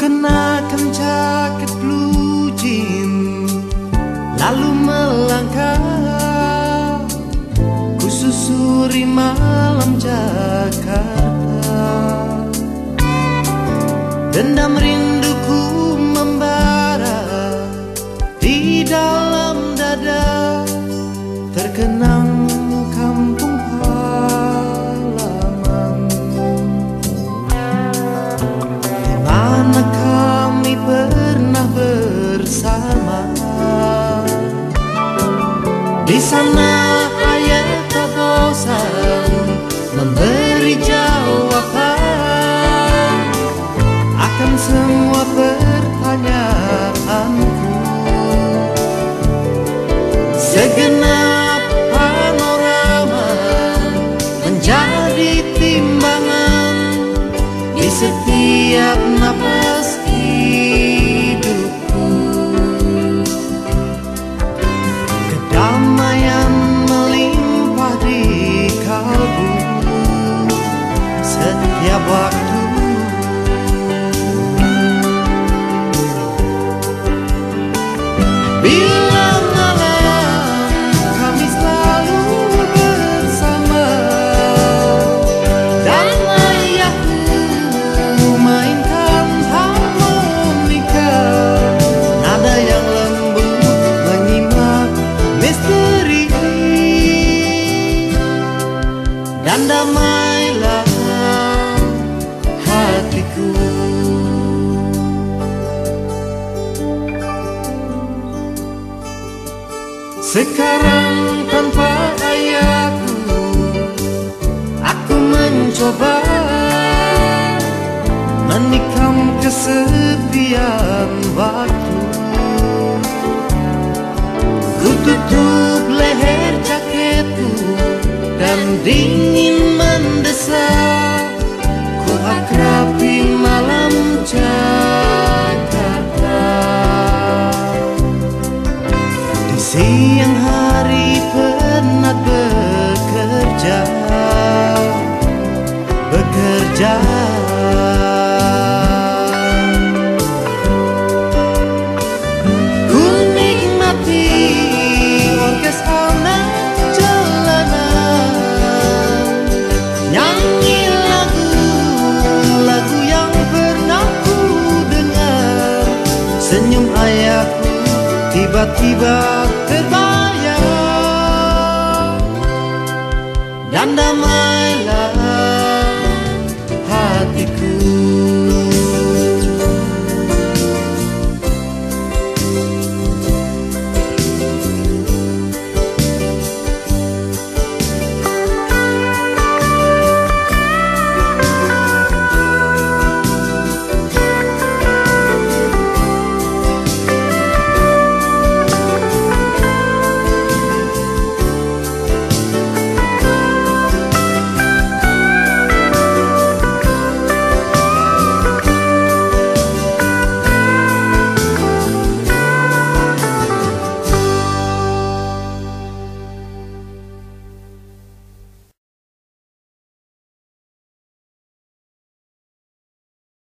kenakan jaket blue jean Lalu melangkah. Ku susuri malam Jakarta. Dendam rinduku Di sana ayah tak bosan Memberi jawaban. Akan semua pertanyaanku. Segenap panorama menjadi timbangan di setiap napas setiap waktu. Sekarang tanpa ayahku Aku mencoba Menikam kesepian waktu siang hari penat bekerja. Bekerja. Ku nikmati orkes anak jalanan Nyanyi lagu-lagu yang pernah ku dengar. Senyum ayahku tiba-tiba terbayang dan damailah